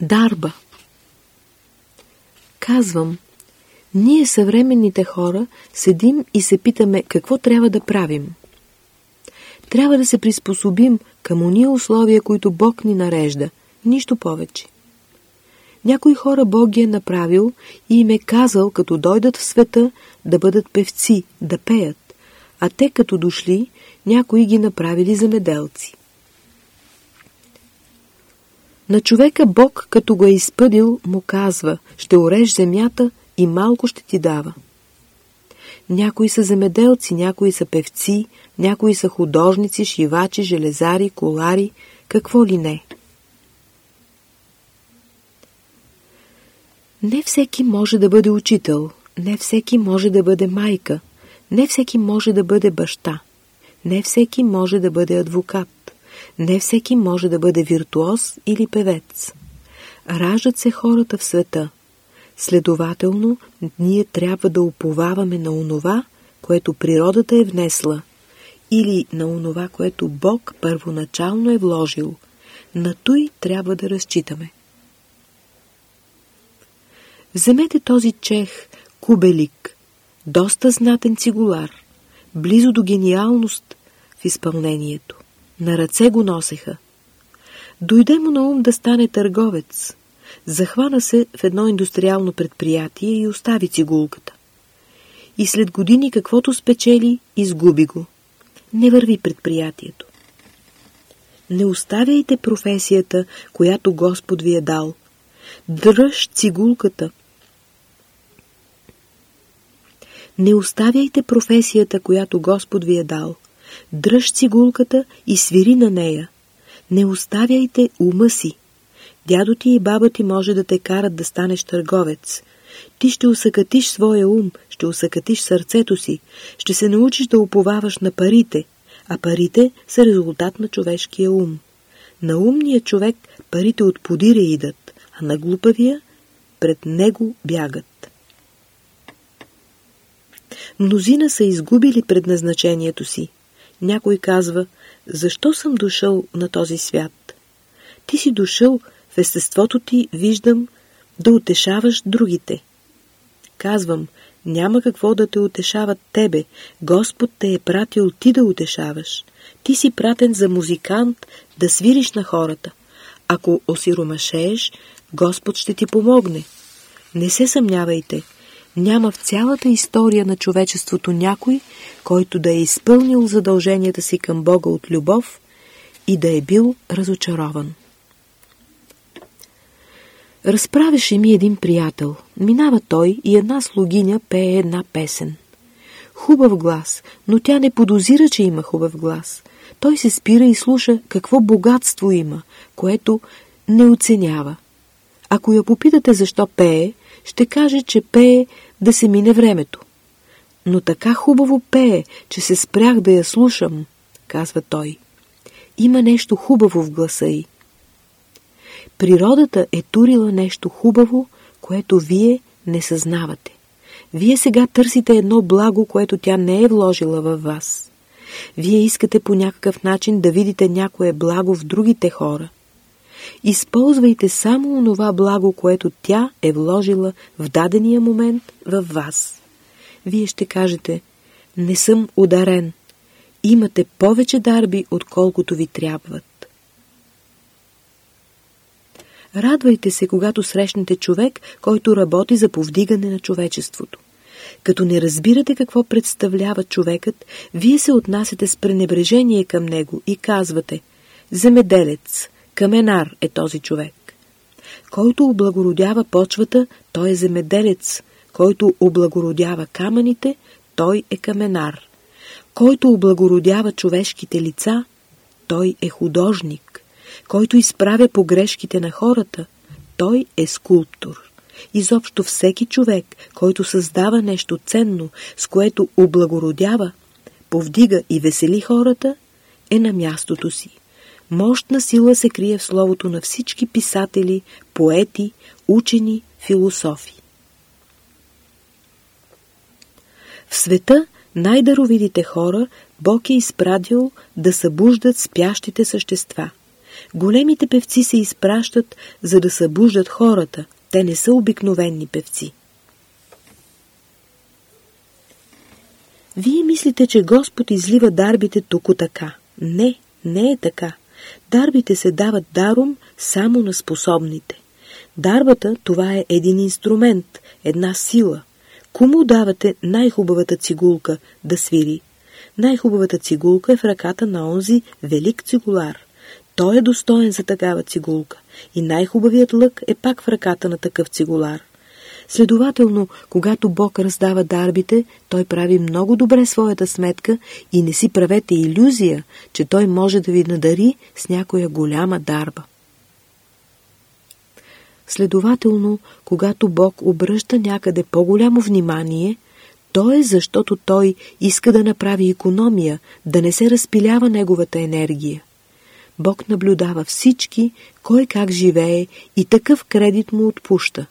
Дарба Казвам, ние съвременните хора седим и се питаме какво трябва да правим. Трябва да се приспособим към уния условия, които Бог ни нарежда, нищо повече. Някои хора Бог ги е направил и им е казал, като дойдат в света, да бъдат певци, да пеят, а те като дошли, някои ги направили замеделци. На човека Бог, като го е изпъдил, му казва, ще ореш земята и малко ще ти дава. Някои са земеделци, някои са певци, някои са художници, шивачи, железари, колари, какво ли не. Не всеки може да бъде учител, не всеки може да бъде майка, не всеки може да бъде баща, не всеки може да бъде адвокат. Не всеки може да бъде виртуоз или певец. Раждат се хората в света. Следователно, ние трябва да уповаваме на онова, което природата е внесла, или на онова, което Бог първоначално е вложил. На той трябва да разчитаме. Вземете този чех, Кубелик, доста знатен цигулар, близо до гениалност в изпълнението. На ръце го носеха. Дойде му на ум да стане търговец. Захвана се в едно индустриално предприятие и остави цигулката. И след години каквото спечели, изгуби го. Не върви предприятието. Не оставяйте професията, която Господ ви е дал. Дръж цигулката. Не оставяйте професията, която Господ ви е дал. Дръж цигулката и свири на нея. Не оставяйте ума си. Дядо ти и баба ти може да те карат да станеш търговец. Ти ще усъкатиш своя ум, ще усъкатиш сърцето си, ще се научиш да уповаваш на парите, а парите са резултат на човешкия ум. На умния човек парите от подире идат, а на глупавия пред него бягат. Мнозина са изгубили предназначението си. Някой казва, защо съм дошъл на този свят? Ти си дошъл, в естеството ти виждам да утешаваш другите. Казвам, няма какво да те утешават тебе. Господ те е пратил ти да утешаваш. Ти си пратен за музикант да свириш на хората. Ако осиромашееш, Господ ще ти помогне. Не се съмнявайте – няма в цялата история на човечеството някой, който да е изпълнил задълженията си към Бога от любов и да е бил разочарован. Разправеше ми един приятел. Минава той и една слугиня пее една песен. Хубав глас, но тя не подозира, че има хубав глас. Той се спира и слуша какво богатство има, което не оценява. Ако я попитате защо пее, ще каже, че пее да се мине времето. Но така хубаво пее, че се спрях да я слушам, казва той. Има нещо хубаво в гласа й. Природата е турила нещо хубаво, което вие не съзнавате. Вие сега търсите едно благо, което тя не е вложила във вас. Вие искате по някакъв начин да видите някое благо в другите хора. Използвайте само онова благо, което тя е вложила в дадения момент във вас. Вие ще кажете, не съм ударен. Имате повече дарби, отколкото ви трябват. Радвайте се, когато срещнете човек, който работи за повдигане на човечеството. Като не разбирате какво представлява човекът, вие се отнасяте с пренебрежение към него и казвате «Земеделец, Каменар е този човек. Който облагородява почвата, той е земеделец. Който облагородява камъните, той е каменар. Който облагородява човешките лица, той е художник. Който изправя погрешките на хората, той е скулптор. Изобщо всеки човек, който създава нещо ценно, с което облагородява, повдига и весели хората, е на мястото си. Мощна сила се крие в словото на всички писатели, поети, учени, философи. В света най-даровитите хора Бог е изпрадил да събуждат спящите същества. Големите певци се изпращат, за да събуждат хората. Те не са обикновени певци. Вие мислите, че Господ излива дарбите тук така. Не, не е така. Дарбите се дават даром само на способните. Дарбата това е един инструмент, една сила. Кому давате най-хубавата цигулка да свири? Най-хубавата цигулка е в ръката на онзи велик цигулар. Той е достоен за такава цигулка. И най-хубавият лък е пак в ръката на такъв цигулар. Следователно, когато Бог раздава дарбите, Той прави много добре своята сметка и не си правете иллюзия, че Той може да ви надари с някоя голяма дарба. Следователно, когато Бог обръща някъде по-голямо внимание, то е защото Той иска да направи економия, да не се разпилява Неговата енергия. Бог наблюдава всички, кой как живее и такъв кредит му отпуща.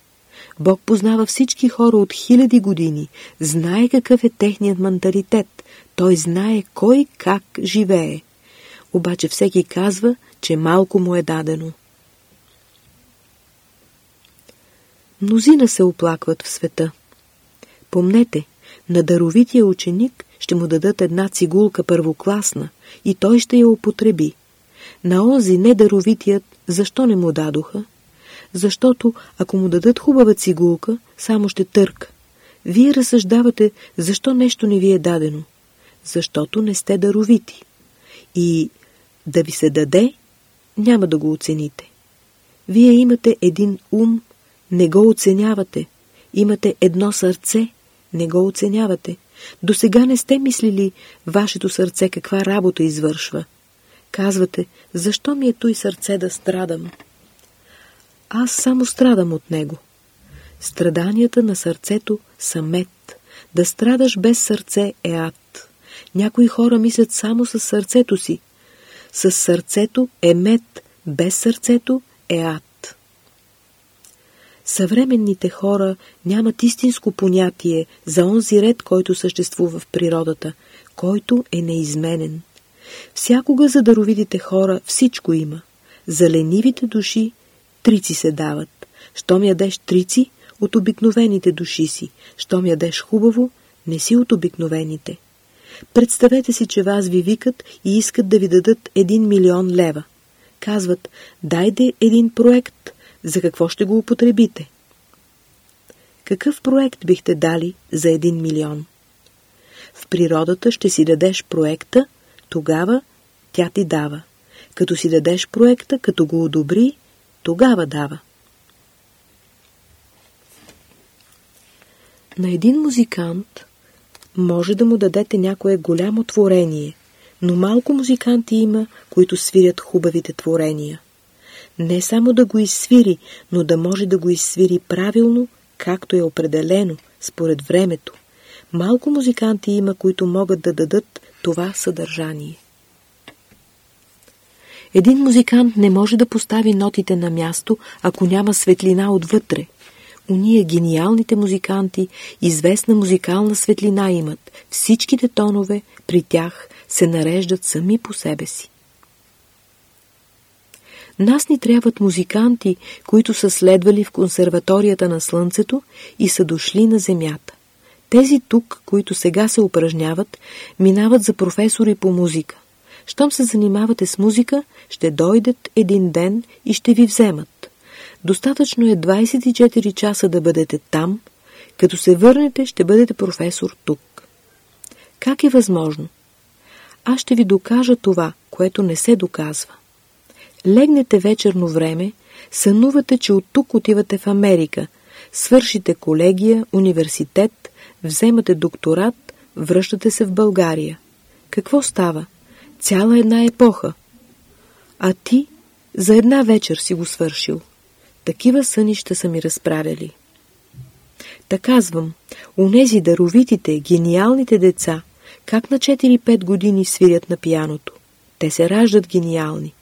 Бог познава всички хора от хиляди години, знае какъв е техният менталитет, той знае кой как живее. Обаче всеки казва, че малко му е дадено. Мнозина се оплакват в света. Помнете, на даровития ученик ще му дадат една цигулка първокласна и той ще я употреби. На онзи недаровитият защо не му дадоха? Защото ако му дадат хубава цигулка, само ще търка. Вие разсъждавате, защо нещо не ви е дадено. Защото не сте даровити. И да ви се даде, няма да го оцените. Вие имате един ум, не го оценявате. Имате едно сърце, не го оценявате. До сега не сте мислили вашето сърце каква работа извършва. Казвате, защо ми е той сърце да страдам? Аз само страдам от него. Страданията на сърцето са мед. Да страдаш без сърце е ад. Някои хора мислят само с сърцето си. С сърцето е мед, без сърцето е ад. Съвременните хора нямат истинско понятие за онзи ред, който съществува в природата, който е неизменен. Всякога за даровитите хора всичко има. За ленивите души трици се дават. Щом ядеш трици, от обикновените души си. Щом ядеш хубаво, не си от обикновените. Представете си, че вас ви викат и искат да ви дадат един милион лева. Казват, дайде един проект, за какво ще го употребите? Какъв проект бихте дали за един милион? В природата ще си дадеш проекта, тогава тя ти дава. Като си дадеш проекта, като го одобри, тогава дава. На един музикант може да му дадете някое голямо творение, но малко музиканти има, които свирят хубавите творения. Не само да го изсвири, но да може да го изсвири правилно, както е определено, според времето. Малко музиканти има, които могат да дадат това съдържание. Един музикант не може да постави нотите на място, ако няма светлина отвътре. Уния гениалните музиканти известна музикална светлина имат. Всичките тонове при тях се нареждат сами по себе си. Нас ни трябват музиканти, които са следвали в консерваторията на Слънцето и са дошли на Земята. Тези тук, които сега се упражняват, минават за професори по музика. Щом се занимавате с музика, ще дойдат един ден и ще ви вземат. Достатъчно е 24 часа да бъдете там, като се върнете, ще бъдете професор тук. Как е възможно? Аз ще ви докажа това, което не се доказва. Легнете вечерно време, сънувате, че от тук отивате в Америка, свършите колегия, университет, вземате докторат, връщате се в България. Какво става? Цяла една епоха. А ти за една вечер си го свършил. Такива сънища са ми разправили. Та казвам, унези даровитите, гениалните деца, как на 4-5 години свирят на пияното. Те се раждат гениални.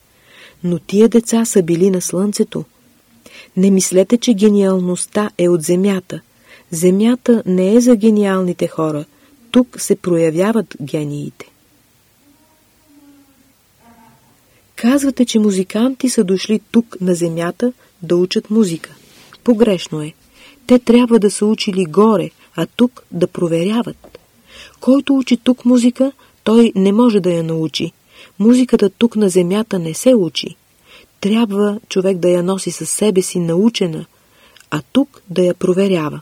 Но тия деца са били на слънцето. Не мислете, че гениалността е от земята. Земята не е за гениалните хора. Тук се проявяват гениите. Казвате, че музиканти са дошли тук на земята да учат музика. Погрешно е. Те трябва да са учили горе, а тук да проверяват. Който учи тук музика, той не може да я научи. Музиката тук на земята не се учи. Трябва човек да я носи със себе си научена, а тук да я проверява.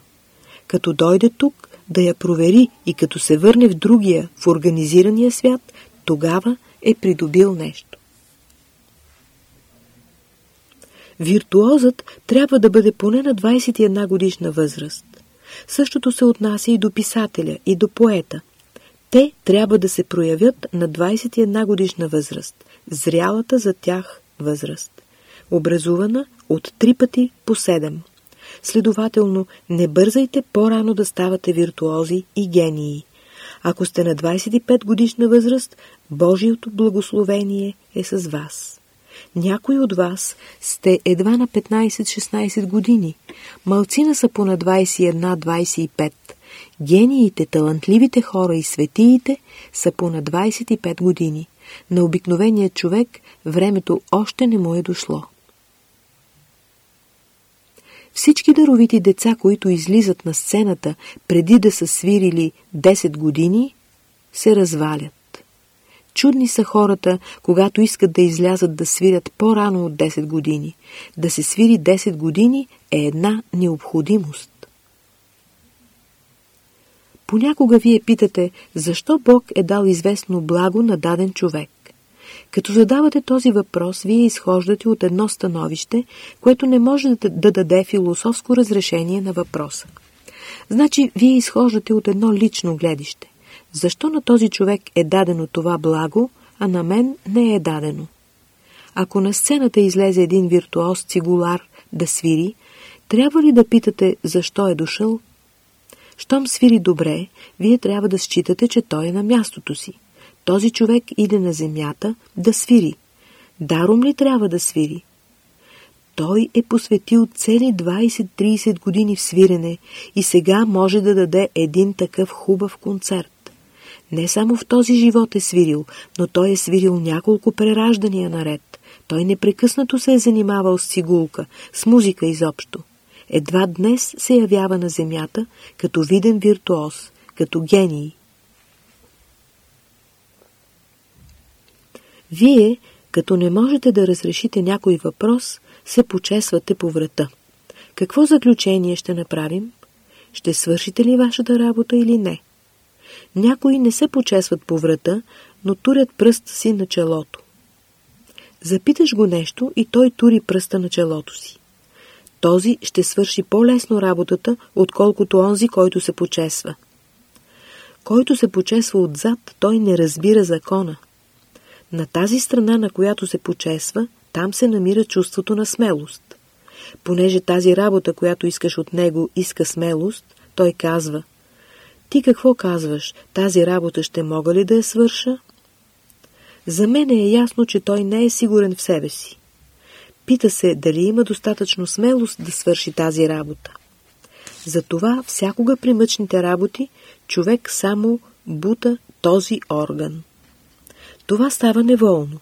Като дойде тук, да я провери и като се върне в другия, в организирания свят, тогава е придобил нещо. Виртуозът трябва да бъде поне на 21 годишна възраст. Същото се отнася и до писателя, и до поета. Те трябва да се проявят на 21 годишна възраст, зрялата за тях възраст, образувана от 3 пъти по 7. Следователно, не бързайте по-рано да ставате виртуози и гении. Ако сте на 25 годишна възраст, Божието благословение е с вас. Някои от вас сте едва на 15-16 години, малцина са по на 21-25. Гениите, талантливите хора и светиите са по на 25 години. На обикновения човек времето още не му е дошло. Всички даровити деца, които излизат на сцената преди да са свирили 10 години, се развалят. Чудни са хората, когато искат да излязат да свирят по-рано от 10 години. Да се свири 10 години е една необходимост. Понякога вие питате, защо Бог е дал известно благо на даден човек. Като задавате този въпрос, вие изхождате от едно становище, което не може да, да даде философско разрешение на въпроса. Значи, вие изхождате от едно лично гледище. Защо на този човек е дадено това благо, а на мен не е дадено? Ако на сцената излезе един виртуоз цигулар да свири, трябва ли да питате защо е дошъл? Щом свири добре, вие трябва да считате, че той е на мястото си. Този човек иде на земята да свири. Даром ли трябва да свири? Той е посветил цели 20-30 години в свирене и сега може да даде един такъв хубав концерт. Не само в този живот е свирил, но той е свирил няколко прераждания наред. Той непрекъснато се е занимавал с цигулка, с музика изобщо. Едва днес се явява на земята като виден виртуоз, като гений. Вие, като не можете да разрешите някой въпрос, се почесвате по врата. Какво заключение ще направим? Ще свършите ли вашата работа или не? Някои не се почесват по врата, но турят пръст си на челото. Запиташ го нещо и той тури пръста на челото си. Този ще свърши по-лесно работата, отколкото онзи, който се почесва. Който се почесва отзад, той не разбира закона. На тази страна, на която се почесва, там се намира чувството на смелост. Понеже тази работа, която искаш от него, иска смелост, той казва Ти какво казваш? Тази работа ще мога ли да я свърша? За мен е ясно, че той не е сигурен в себе си. Пита се дали има достатъчно смелост да свърши тази работа. Затова всякога при мъчните работи човек само бута този орган. Това става неволно.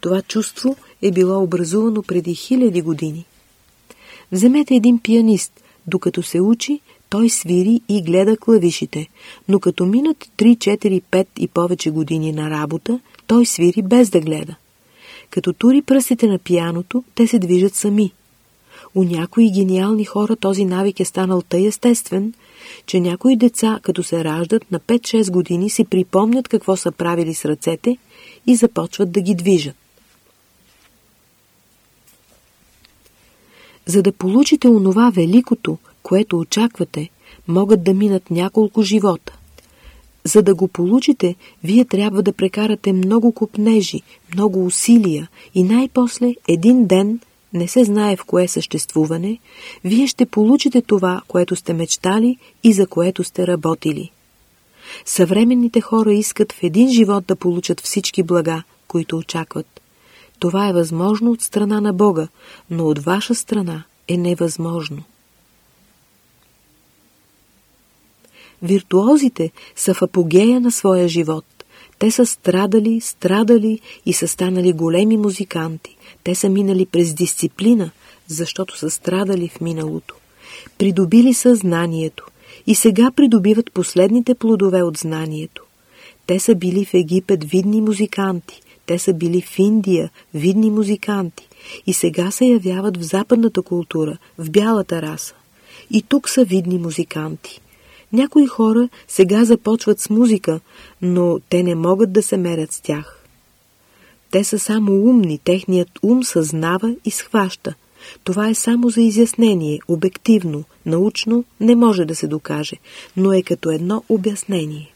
Това чувство е било образувано преди хиляди години. Вземете един пианист. Докато се учи, той свири и гледа клавишите, но като минат 3, 4, 5 и повече години на работа, той свири без да гледа. Като тури пръстите на пияното, те се движат сами. У някои гениални хора този навик е станал тъй естествен, че някои деца, като се раждат на 5-6 години, си припомнят какво са правили с ръцете и започват да ги движат. За да получите онова великото, което очаквате, могат да минат няколко живота. За да го получите, вие трябва да прекарате много купнежи, много усилия и най-после един ден, не се знае в кое съществуване, вие ще получите това, което сте мечтали и за което сте работили. Съвременните хора искат в един живот да получат всички блага, които очакват. Това е възможно от страна на Бога, но от ваша страна е невъзможно. Виртуозите са в апогея на своя живот. Те са страдали, страдали и са станали големи музиканти. Те са минали през дисциплина, защото са страдали в миналото. Придобили са знанието и сега придобиват последните плодове от знанието. Те са били в Египет видни музиканти, те са били в Индия видни музиканти и сега се явяват в западната култура, в бялата раса. И тук са видни музиканти. Някои хора сега започват с музика, но те не могат да се мерят с тях. Те са само умни, техният ум съзнава и схваща. Това е само за изяснение, обективно, научно не може да се докаже, но е като едно обяснение.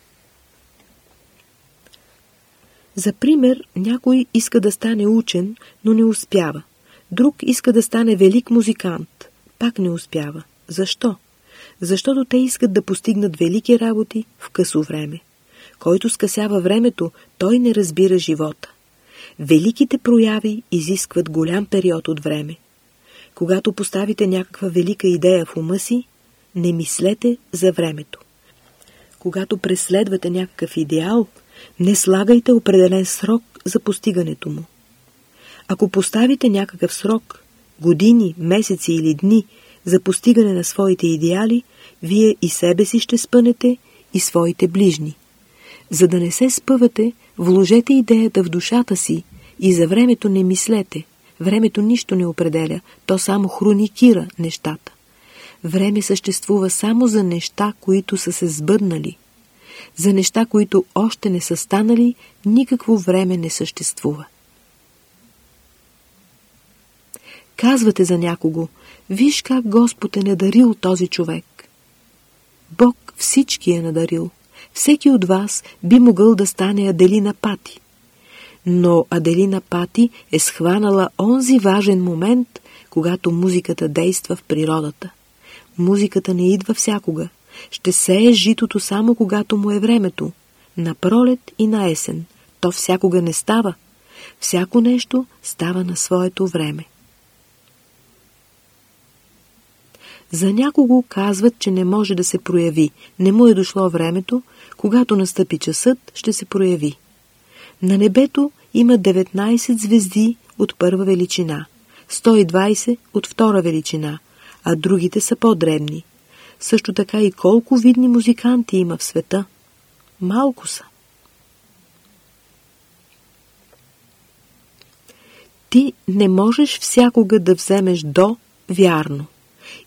За пример, някой иска да стане учен, но не успява. Друг иска да стане велик музикант. Пак не успява. Защо? Защото те искат да постигнат велики работи в късо време. Който скъсява времето, той не разбира живота. Великите прояви изискват голям период от време. Когато поставите някаква велика идея в ума си, не мислете за времето. Когато преследвате някакъв идеал, не слагайте определен срок за постигането му. Ако поставите някакъв срок, години, месеци или дни за постигане на своите идеали, вие и себе си ще спънете и своите ближни. За да не се спъвате, вложете идеята в душата си и за времето не мислете. Времето нищо не определя, то само хроникира нещата. Време съществува само за неща, които са се сбъднали. За неща, които още не са станали, никакво време не съществува. Казвате за някого, виж как Господ е надарил този човек. Бог всички е надарил. Всеки от вас би могъл да стане Аделина Пати. Но Аделина Пати е схванала онзи важен момент, когато музиката действа в природата. Музиката не идва всякога. Ще сее житото само когато му е времето. На пролет и на есен. То всякога не става. Всяко нещо става на своето време. За някого казват, че не може да се прояви. Не му е дошло времето, когато настъпи часът, ще се прояви. На небето има 19 звезди от първа величина, 120 от втора величина, а другите са по-дребни. Също така и колко видни музиканти има в света. Малко са. Ти не можеш всякога да вземеш до вярно.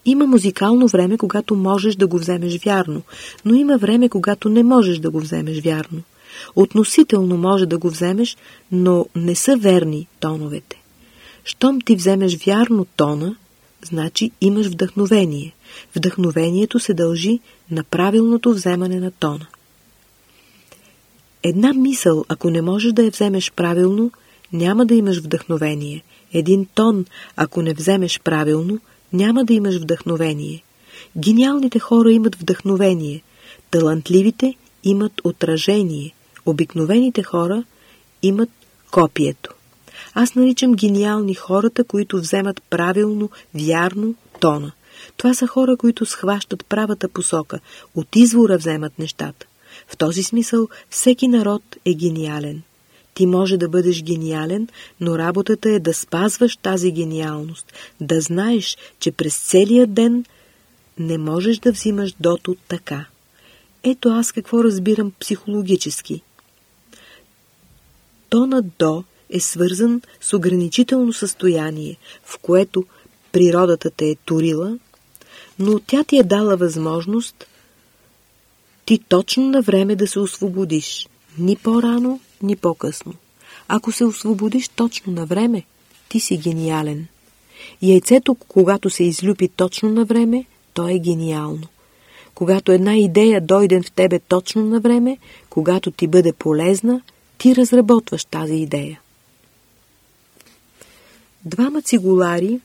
Има музикално време, когато можеш да го вземеш вярно, но има време, когато не можеш да го вземеш вярно. Относително може да го вземеш, но не са верни тоновете. Щом ти вземеш вярно тона, значи имаш вдъхновение. Вдъхновението се дължи на правилното вземане на тона. Една мисъл, ако не можеш да я вземеш правилно, няма да имаш вдъхновение. Един тон, ако не вземеш правилно, няма да имаш вдъхновение. Гениалните хора имат вдъхновение, талантливите имат отражение, обикновените хора имат копието. Аз наричам гениални хората, които вземат правилно, вярно тона. Това са хора, които схващат правата посока, от извора вземат нещата. В този смисъл всеки народ е гениален. Ти може да бъдеш гениален, но работата е да спазваш тази гениалност, да знаеш, че през целия ден не можеш да взимаш дото така. Ето аз какво разбирам психологически. Тонът до е свързан с ограничително състояние, в което природата те е турила, но тя ти е дала възможност ти точно на време да се освободиш, ни по-рано, ни по-късно. Ако се освободиш точно на време, ти си гениален. Яйцето, когато се излюпи точно на време, то е гениално. Когато една идея дойде в тебе точно на време, когато ти бъде полезна, ти разработваш тази идея. Двама цигулари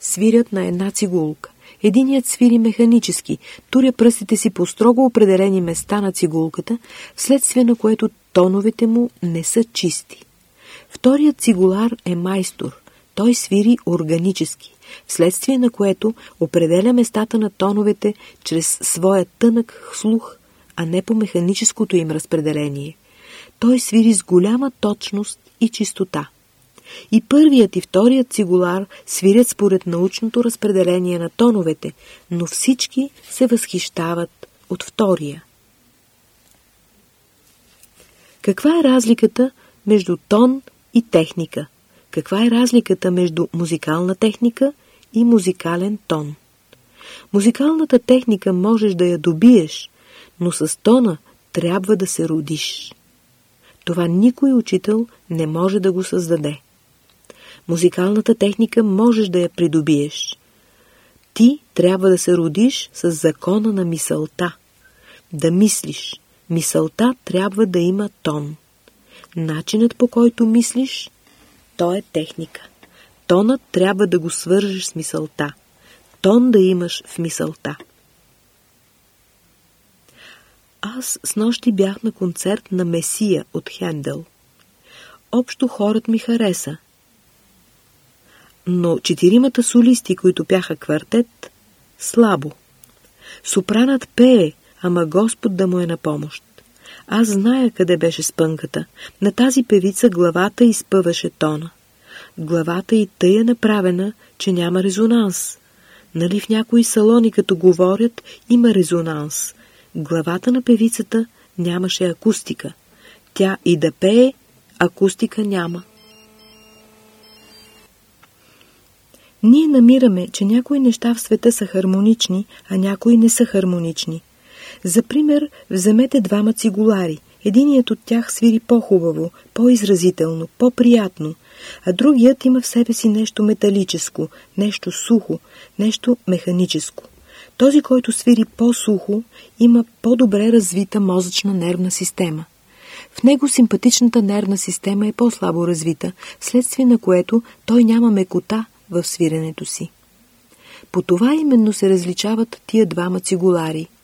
свирят на една цигулка. Единият свири механически, туря пръстите си по строго определени места на цигулката, вследствие на което тоновете му не са чисти. Вторият цигулар е майстор. Той свири органически, вследствие на което определя местата на тоновете чрез своя тънък слух, а не по механическото им разпределение. той свири с голяма точност и чистота. И първият и вторият цигулар свирят според научното разпределение на тоновете, но всички се възхищават от втория. Каква е разликата между тон и техника? Каква е разликата между музикална техника и музикален тон? Музикалната техника можеш да я добиеш, но с тона трябва да се родиш. Това никой учител не може да го създаде. Музикалната техника можеш да я придобиеш. Ти трябва да се родиш с закона на мисълта. Да мислиш. Мисълта трябва да има тон. Начинът по който мислиш, то е техника. Тонът трябва да го свържеш с мисълта. Тон да имаш в мисълта. Аз с нощи бях на концерт на Месия от Хендел. Общо хорът ми хареса. Но четиримата солисти, които бяха квартет, слабо. Сопранът пее, ама Господ да му е на помощ. Аз зная къде беше спънката. На тази певица главата изпъваше тона. Главата и тъй е направена, че няма резонанс. Нали в някои салони, като говорят, има резонанс. Главата на певицата нямаше акустика. Тя и да пее, акустика няма. Ние намираме, че някои неща в света са хармонични, а някои не са хармонични. За пример, вземете двама цигулари. Единият от тях свири по-хубаво, по-изразително, по-приятно, а другият има в себе си нещо металическо, нещо сухо, нещо механическо. Този, който свири по-сухо, има по-добре развита мозъчна нервна система. В него симпатичната нервна система е по-слабо развита, вследствие на което той няма мекота в свиренето си. По това именно се различават тия двама цигулари –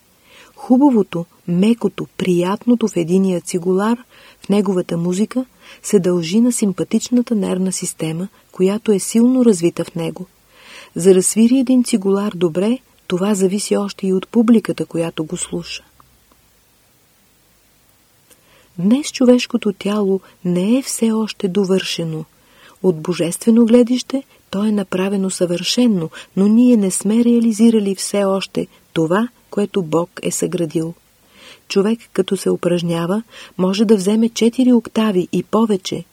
Хубавото, мекото, приятното в единия цигулар, в неговата музика, се дължи на симпатичната нервна система, която е силно развита в него. За да свири един цигулар добре, това зависи още и от публиката, която го слуша. Днес човешкото тяло не е все още довършено. От божествено гледище то е направено съвършенно, но ние не сме реализирали все още това, което Бог е съградил. Човек, като се упражнява, може да вземе 4 октави и повече.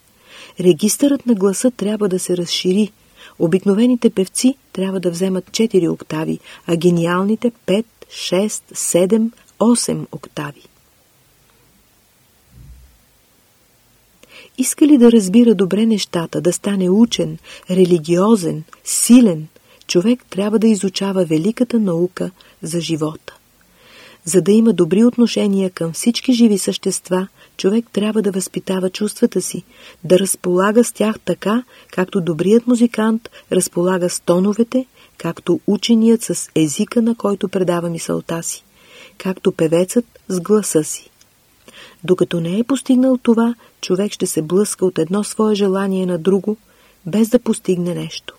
Регистърът на гласа трябва да се разшири. Обикновените певци трябва да вземат 4 октави, а гениалните 5, 6, 7, 8 октави. Иска ли да разбира добре нещата, да стане учен, религиозен, силен, човек трябва да изучава великата наука за живота. За да има добри отношения към всички живи същества, човек трябва да възпитава чувствата си, да разполага с тях така, както добрият музикант разполага с тоновете, както ученият с езика, на който предава мисълта си, както певецът с гласа си. Докато не е постигнал това, човек ще се блъска от едно свое желание на друго, без да постигне нещо.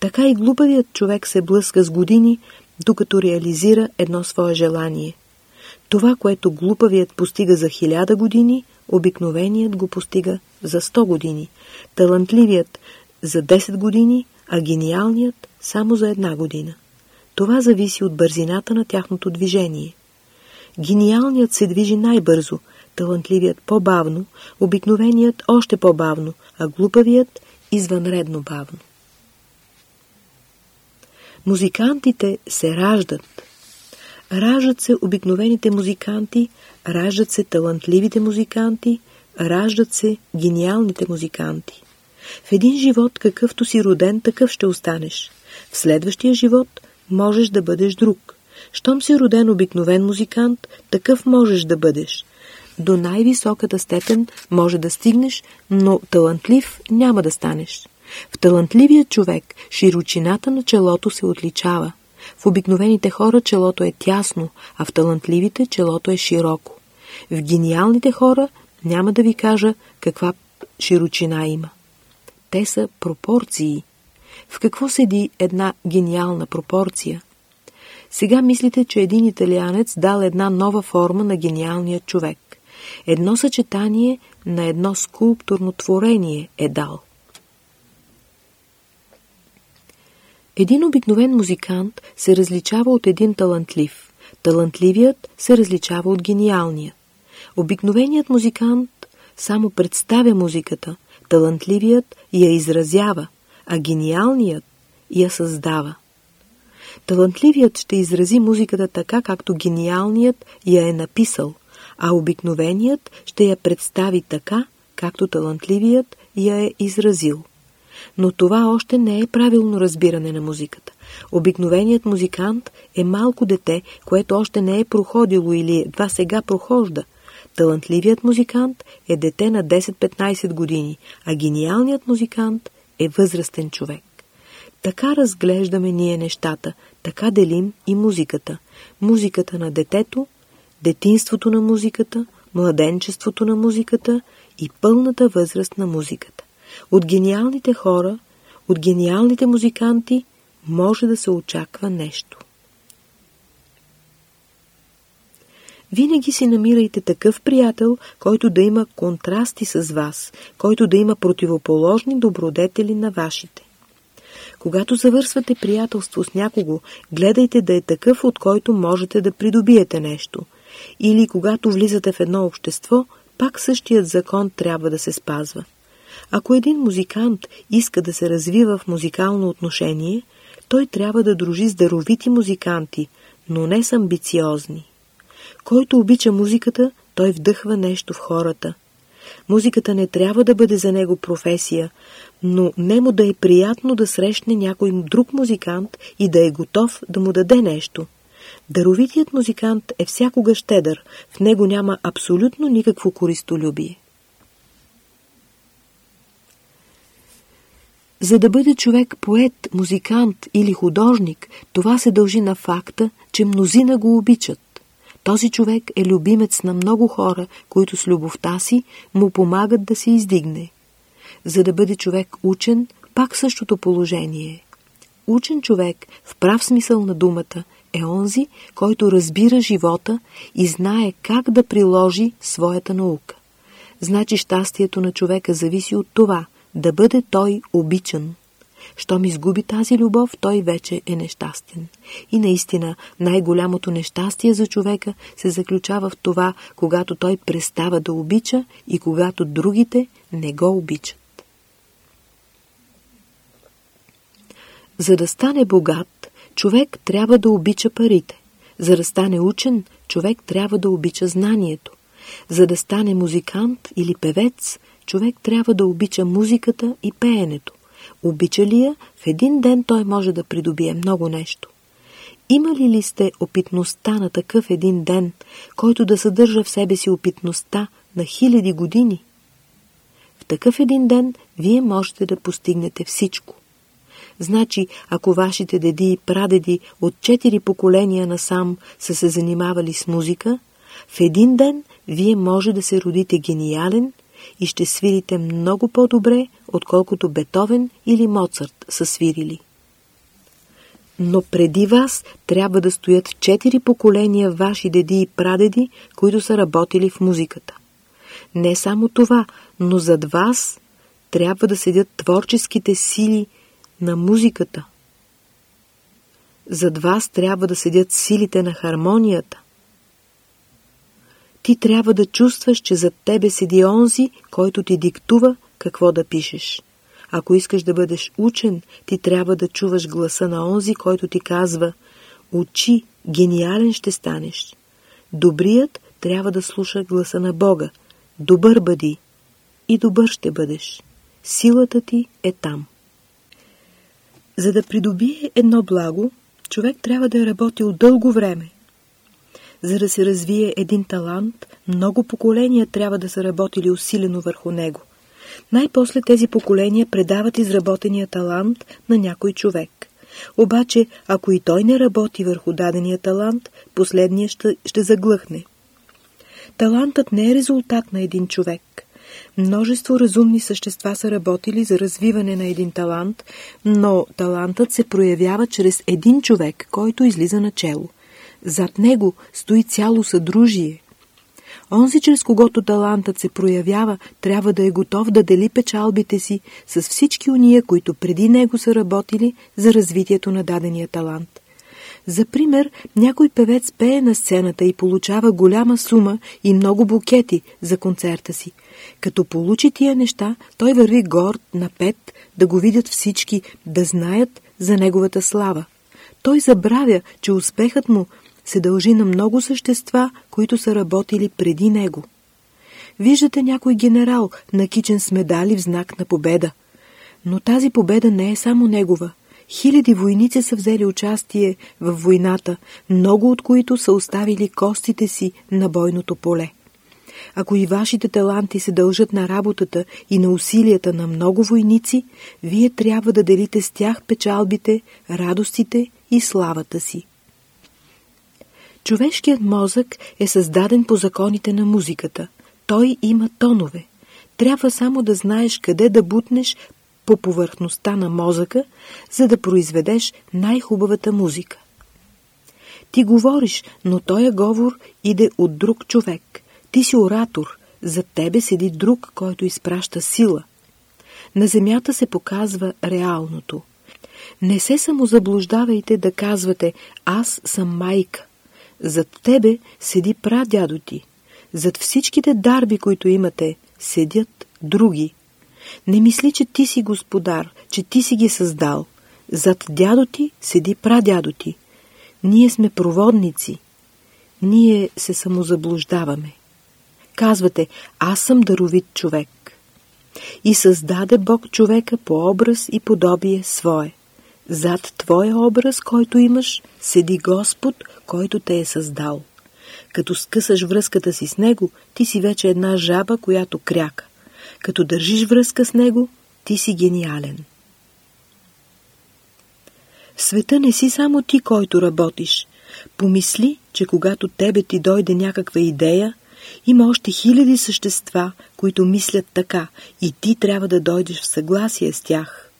Така и глупавият човек се блъска с години, докато реализира едно свое желание. Това, което глупавият постига за хиляда години, обикновеният го постига за 100 години, талантливият за 10 години, а гениалният само за една година. Това зависи от бързината на тяхното движение. Гениалният се движи най-бързо, талантливият по-бавно, обикновеният още по-бавно, а глупавият извънредно бавно. Музикантите се раждат. Раждат се обикновените музиканти, раждат се талантливите музиканти, раждат се гениалните музиканти. В един живот, какъвто си роден, такъв ще останеш. В следващия живот можеш да бъдеш друг. Щом си роден обикновен музикант, такъв можеш да бъдеш. До най-високата степен може да стигнеш, но талантлив няма да станеш. В талантливия човек широчината на челото се отличава. В обикновените хора челото е тясно, а в талантливите челото е широко. В гениалните хора няма да ви кажа каква широчина има. Те са пропорции. В какво седи една гениална пропорция? Сега мислите, че един италианец дал една нова форма на гениалния човек. едно съчетание на едно скулптурно творение е дал. Един обикновен музикант се различава от един талантлив. Талантливият се различава от гениалния. Обикновеният музикант само представя музиката, талантливият я изразява, а гениалният я създава. Талантливият ще изрази музиката така, както гениалният я е написал, а обикновеният ще я представи така, както талантливият я е изразил. Но това още не е правилно разбиране на музиката. Обикновеният музикант е малко дете, което още не е проходило или едва сега прохожда. Талантливият музикант е дете на 10-15 години, а гениалният музикант е възрастен човек. Така разглеждаме ние нещата, така делим и музиката. Музиката на детето, детинството на музиката, младенчеството на музиката и пълната възраст на музиката. От гениалните хора, от гениалните музиканти може да се очаква нещо. Винаги си намирайте такъв приятел, който да има контрасти с вас, който да има противоположни добродетели на вашите. Когато завършвате приятелство с някого, гледайте да е такъв, от който можете да придобиете нещо. Или когато влизате в едно общество, пак същият закон трябва да се спазва. Ако един музикант иска да се развива в музикално отношение, той трябва да дружи с даровити музиканти, но не с амбициозни. Който обича музиката, той вдъхва нещо в хората. Музиката не трябва да бъде за него професия, но не му да е приятно да срещне някой друг музикант и да е готов да му даде нещо. Даровитият музикант е всякога щедър, в него няма абсолютно никакво користолюбие. За да бъде човек поет, музикант или художник, това се дължи на факта, че мнозина го обичат. Този човек е любимец на много хора, които с любовта си му помагат да се издигне. За да бъде човек учен, пак същото положение. Учен човек, в прав смисъл на думата, е онзи, който разбира живота и знае как да приложи своята наука. Значи щастието на човека зависи от това – да бъде той обичан. Щом изгуби тази любов, той вече е нещастен. И наистина най-голямото нещастие за човека се заключава в това, когато той престава да обича и когато другите не го обичат. За да стане богат, човек трябва да обича парите. За да стане учен, човек трябва да обича знанието. За да стане музикант или певец, човек трябва да обича музиката и пеенето. Обича ли я, в един ден той може да придобие много нещо. Имали ли сте опитността на такъв един ден, който да съдържа в себе си опитността на хиляди години? В такъв един ден вие можете да постигнете всичко. Значи, ако вашите деди и прадеди от четири поколения насам са се занимавали с музика, в един ден вие може да се родите гениален и ще свирите много по-добре, отколкото Бетовен или Моцарт са свирили. Но преди вас трябва да стоят четири поколения ваши деди и прадеди, които са работили в музиката. Не само това, но зад вас трябва да седят творческите сили на музиката. Зад вас трябва да седят силите на хармонията ти трябва да чувстваш, че зад тебе седи онзи, който ти диктува какво да пишеш. Ако искаш да бъдеш учен, ти трябва да чуваш гласа на онзи, който ти казва «Учи, гениален ще станеш». Добрият трябва да слуша гласа на Бога. Добър бъди и добър ще бъдеш. Силата ти е там. За да придобие едно благо, човек трябва да е работил дълго време, за да се развие един талант, много поколения трябва да са работили усилено върху него. Най-после тези поколения предават изработения талант на някой човек. Обаче, ако и той не работи върху дадения талант, последния ще, ще заглъхне. Талантът не е резултат на един човек. Множество разумни същества са работили за развиване на един талант, но талантът се проявява чрез един човек, който излиза начело. Зад него стои цяло съдружие. Онзи, чрез когото талантът се проявява, трябва да е готов да дели печалбите си с всички уния, които преди него са работили за развитието на дадения талант. За пример, някой певец пее на сцената и получава голяма сума и много букети за концерта си. Като получи тия неща, той върви горд, напет, да го видят всички, да знаят за неговата слава. Той забравя, че успехът му се дължи на много същества, които са работили преди него. Виждате някой генерал, накичен с медали в знак на победа. Но тази победа не е само негова. Хиляди войници са взели участие в войната, много от които са оставили костите си на бойното поле. Ако и вашите таланти се дължат на работата и на усилията на много войници, вие трябва да делите с тях печалбите, радостите и славата си. Човешкият мозък е създаден по законите на музиката. Той има тонове. Трябва само да знаеш къде да бутнеш по повърхността на мозъка, за да произведеш най-хубавата музика. Ти говориш, но този говор иде от друг човек. Ти си оратор, за тебе седи друг, който изпраща сила. На земята се показва реалното. Не се самозаблуждавайте да казвате «Аз съм майка». Зад тебе седи прадядо ти. Зад всичките дарби, които имате, седят други. Не мисли, че ти си господар, че ти си ги създал. Зад дядо ти седи прадядо ти. Ние сме проводници. Ние се самозаблуждаваме. Казвате, аз съм даровит човек. И създаде Бог човека по образ и подобие свое. Зад твоя образ, който имаш, седи Господ, който те е създал. Като скъсаш връзката си с Него, ти си вече една жаба, която кряка. Като държиш връзка с Него, ти си гениален. В света не си само ти, който работиш. Помисли, че когато тебе ти дойде някаква идея, има още хиляди същества, които мислят така и ти трябва да дойдеш в съгласие с тях.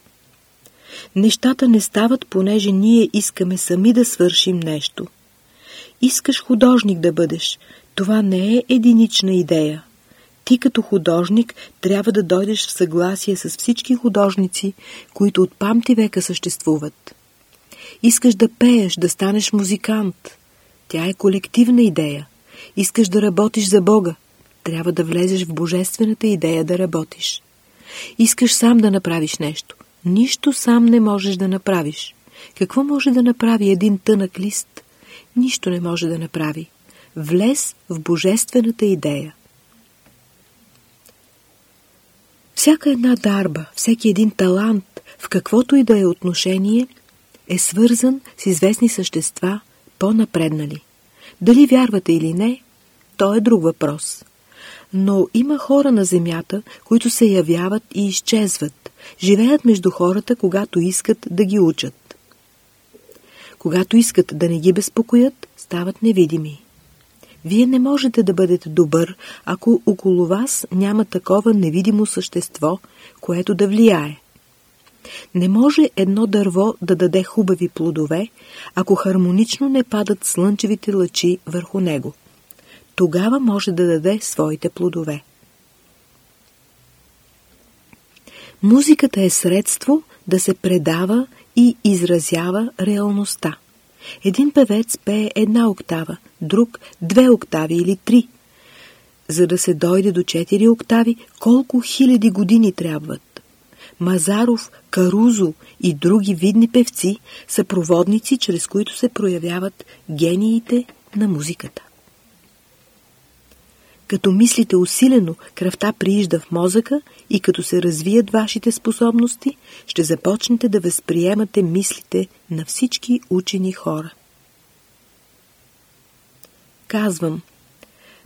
Нещата не стават, понеже ние искаме сами да свършим нещо. Искаш художник да бъдеш. Това не е единична идея. Ти като художник трябва да дойдеш в съгласие с всички художници, които от памти века съществуват. Искаш да пееш, да станеш музикант. Тя е колективна идея. Искаш да работиш за Бога. Трябва да влезеш в божествената идея да работиш. Искаш сам да направиш нещо. Нищо сам не можеш да направиш. Какво може да направи един тънък лист? Нищо не може да направи. Влез в божествената идея. Всяка една дарба, всеки един талант, в каквото и да е отношение, е свързан с известни същества, по-напреднали. Дали вярвате или не, то е друг въпрос. Но има хора на земята, които се явяват и изчезват, живеят между хората, когато искат да ги учат. Когато искат да не ги безпокоят, стават невидими. Вие не можете да бъдете добър, ако около вас няма такова невидимо същество, което да влияе. Не може едно дърво да даде хубави плодове, ако хармонично не падат слънчевите лъчи върху него. Тогава може да даде своите плодове. Музиката е средство да се предава и изразява реалността. Един певец пее една октава, друг две октави или три. За да се дойде до четири октави, колко хиляди години трябват. Мазаров, Карузо и други видни певци са проводници, чрез които се проявяват гениите на музиката. Като мислите усилено, кръвта приижда в мозъка и като се развият вашите способности, ще започнете да възприемате мислите на всички учени хора. Казвам,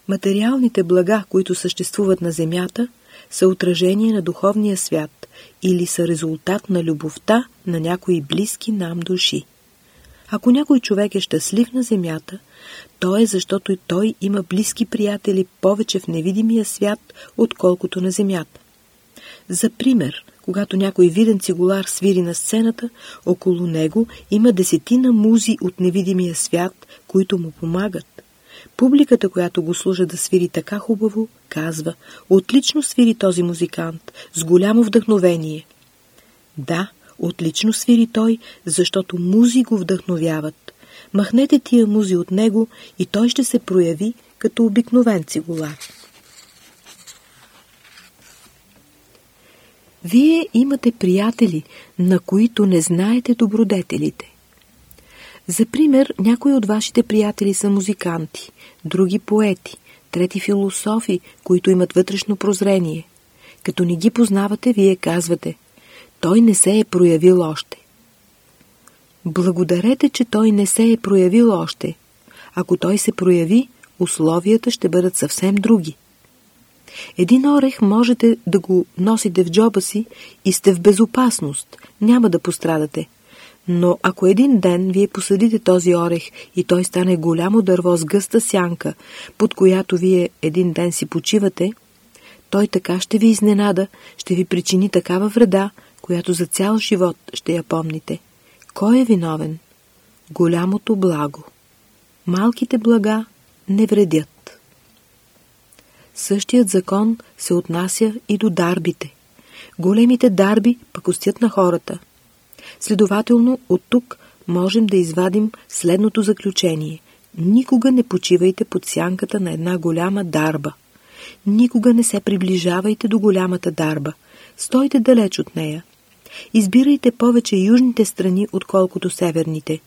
материалните блага, които съществуват на Земята, са отражение на духовния свят или са резултат на любовта на някои близки нам души. Ако някой човек е щастлив на земята, то е защото и той има близки приятели повече в невидимия свят, отколкото на земята. За пример, когато някой виден цигулар свири на сцената, около него има десетина музи от невидимия свят, които му помагат. Публиката, която го служа да свири така хубаво, казва, отлично свири този музикант, с голямо вдъхновение. Да, отлично свири той, защото музи го вдъхновяват. Махнете тия музи от него и той ще се прояви като обикновен цигулар. Вие имате приятели, на които не знаете добродетелите. За пример, някои от вашите приятели са музиканти, други поети, трети философи, които имат вътрешно прозрение. Като не ги познавате, вие казвате, той не се е проявил още. Благодарете, че той не се е проявил още. Ако той се прояви, условията ще бъдат съвсем други. Един орех можете да го носите в джоба си и сте в безопасност, няма да пострадате. Но ако един ден вие посадите този орех и той стане голямо дърво с гъста сянка, под която вие един ден си почивате, той така ще ви изненада, ще ви причини такава вреда, която за цял живот ще я помните. Кой е виновен? Голямото благо. Малките блага не вредят. Същият закон се отнася и до дарбите. Големите дарби пък устят на хората. Следователно, от тук можем да извадим следното заключение. Никога не почивайте под сянката на една голяма дарба. Никога не се приближавайте до голямата дарба. Стойте далеч от нея. Избирайте повече южните страни, отколкото северните.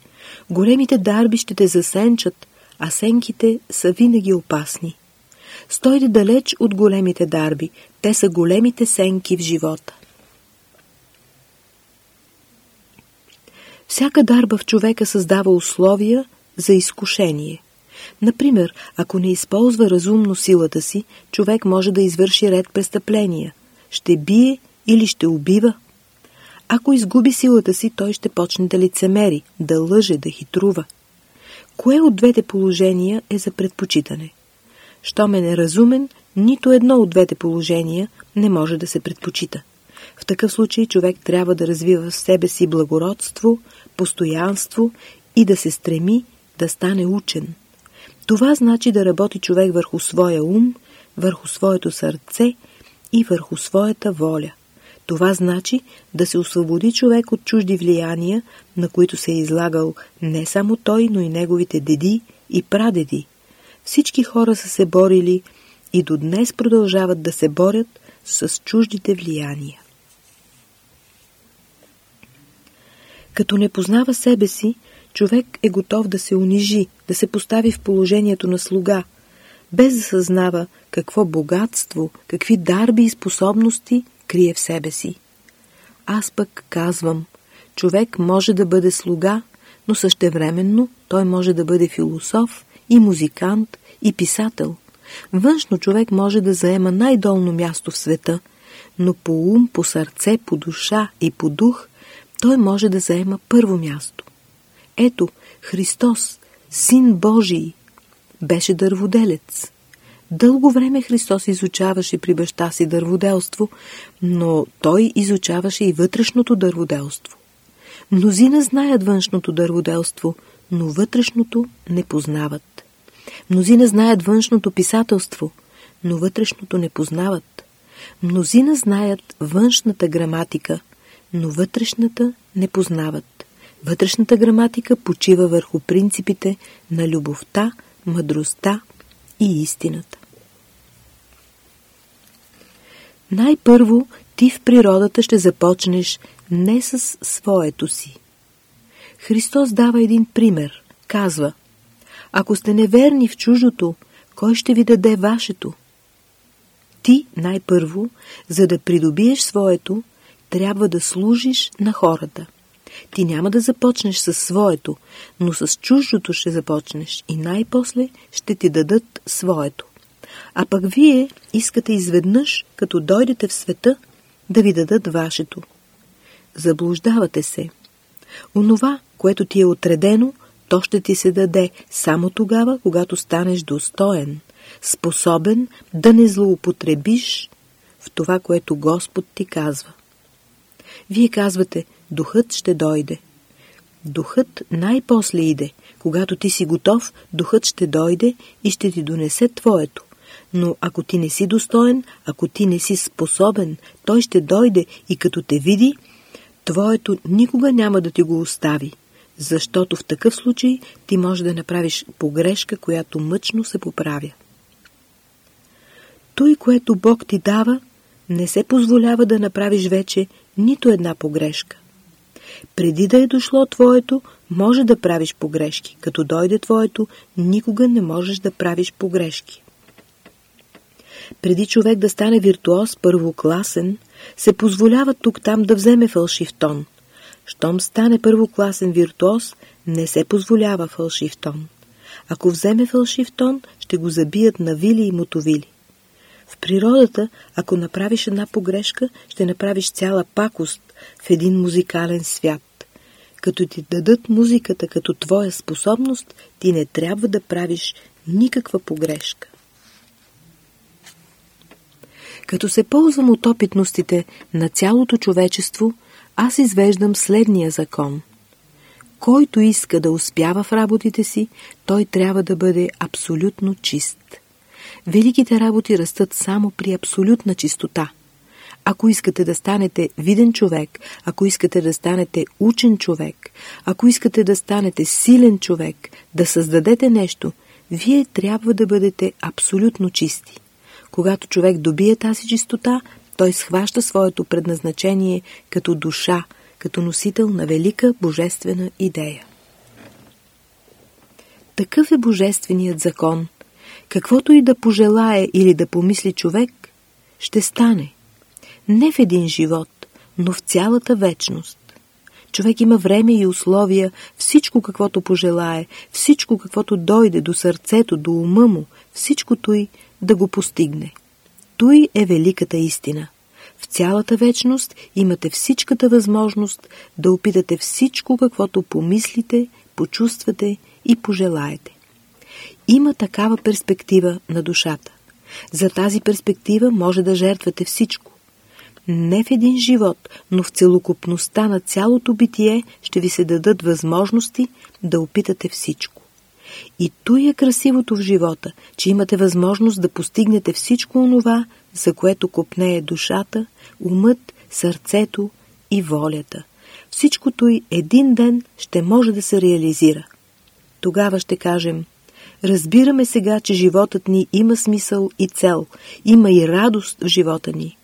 Големите дарби ще те засенчат, а сенките са винаги опасни. Стойте далеч от големите дарби. Те са големите сенки в живота. Всяка дарба в човека създава условия за изкушение. Например, ако не използва разумно силата си, човек може да извърши ред престъпления. Ще бие или ще убива. Ако изгуби силата си, той ще почне да лицемери, да лъже, да хитрува. Кое от двете положения е за предпочитане? Щом е неразумен, нито едно от двете положения не може да се предпочита. В такъв случай човек трябва да развива в себе си благородство, постоянство и да се стреми да стане учен. Това значи да работи човек върху своя ум, върху своето сърце и върху своята воля. Това значи да се освободи човек от чужди влияния, на които се е излагал не само той, но и неговите деди и прадеди. Всички хора са се борили и до днес продължават да се борят с чуждите влияния. Като не познава себе си, човек е готов да се унижи, да се постави в положението на слуга, без да съзнава какво богатство, какви дарби и способности крие в себе си. Аз пък казвам, човек може да бъде слуга, но същевременно той може да бъде философ и музикант и писател. Външно човек може да заема най-долно място в света, но по ум, по сърце, по душа и по дух той може да заема първо място. Ето, Христос, Син Божий, беше дърводелец. Дълго време Христос изучаваше при баща си дърводелство, но той изучаваше и вътрешното дърводелство. Мнозина знаят външното дърводелство, но вътрешното не познават. Мнозина знаят външното писателство, но вътрешното не познават. Мнозина знаят външната граматика, но вътрешната не познават. Вътрешната граматика почива върху принципите на любовта, мъдростта и истината. Най-първо ти в природата ще започнеш не с своето си. Христос дава един пример. Казва, ако сте неверни в чуждото, кой ще ви даде вашето? Ти най-първо, за да придобиеш своето, трябва да служиш на хората. Ти няма да започнеш със своето, но с чуждото ще започнеш и най-после ще ти дадат своето. А пък вие искате изведнъж, като дойдете в света, да ви дадат вашето. Заблуждавате се. Онова, което ти е отредено, то ще ти се даде само тогава, когато станеш достоен, способен да не злоупотребиш в това, което Господ ти казва. Вие казвате, духът ще дойде. Духът най-после иде. Когато ти си готов, духът ще дойде и ще ти донесе твоето. Но ако ти не си достоен, ако ти не си способен, той ще дойде и като те види, твоето никога няма да ти го остави. Защото в такъв случай ти може да направиш погрешка, която мъчно се поправя. Той, което Бог ти дава, не се позволява да направиш вече нито една погрешка. Преди да е дошло твоето, може да правиш погрешки. Като дойде твоето, никога не можеш да правиш погрешки. Преди човек да стане виртуоз първокласен, се позволява тук-там да вземе фалшив тон. Щом стане първокласен виртуоз, не се позволява фалшив тон. Ако вземе фалшив тон, ще го забият на вили и мотовили. В природата, ако направиш една погрешка, ще направиш цяла пакост в един музикален свят. Като ти дадат музиката като твоя способност, ти не трябва да правиш никаква погрешка. Като се ползвам от опитностите на цялото човечество, аз извеждам следния закон. Който иска да успява в работите си, той трябва да бъде абсолютно чист. Великите работи растат само при абсолютна чистота. Ако искате да станете виден човек, ако искате да станете учен човек, ако искате да станете силен човек, да създадете нещо, вие трябва да бъдете абсолютно чисти. Когато човек добие тази чистота, той схваща своето предназначение като душа, като носител на велика божествена идея. Такъв е божественият закон. Каквото и да пожелае или да помисли човек, ще стане. Не в един живот, но в цялата вечност. Човек има време и условия, всичко каквото пожелае, всичко каквото дойде до сърцето, до ума му, всичкото и да го постигне. Той е великата истина. В цялата вечност имате всичката възможност да опитате всичко, каквото помислите, почувствате и пожелаете. Има такава перспектива на душата. За тази перспектива може да жертвате всичко. Не в един живот, но в целокупността на цялото битие ще ви се дадат възможности да опитате всичко. И той е красивото в живота, че имате възможност да постигнете всичко онова, за което копнее душата, умът, сърцето и волята. Всичкото и един ден ще може да се реализира. Тогава ще кажем, разбираме сега, че животът ни има смисъл и цел, има и радост в живота ни.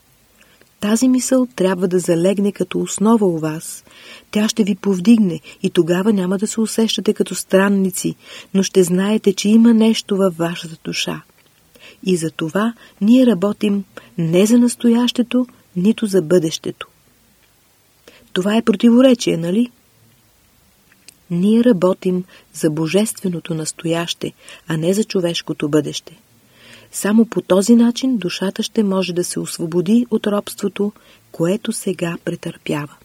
Тази мисъл трябва да залегне като основа у вас. Тя ще ви повдигне и тогава няма да се усещате като странници, но ще знаете, че има нещо във вашата душа. И за това ние работим не за настоящето, нито за бъдещето. Това е противоречие, нали? Ние работим за божественото настояще, а не за човешкото бъдеще. Само по този начин душата ще може да се освободи от робството, което сега претърпява.